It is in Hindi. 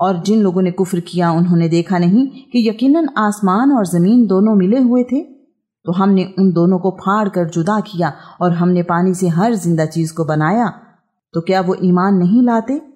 और जिन लोगों ने कुफ्र किया, उन्होंने देखा नहीं कि यकीनन आसमान और ज़मीन दोनों मिले हुए थे। तो हमने उन दोनों को फाड़ कर जुदा किया और हमने पानी से हर ज़िंदा चीज़ को बनाया। तो क्या वो ईमान नहीं लाते?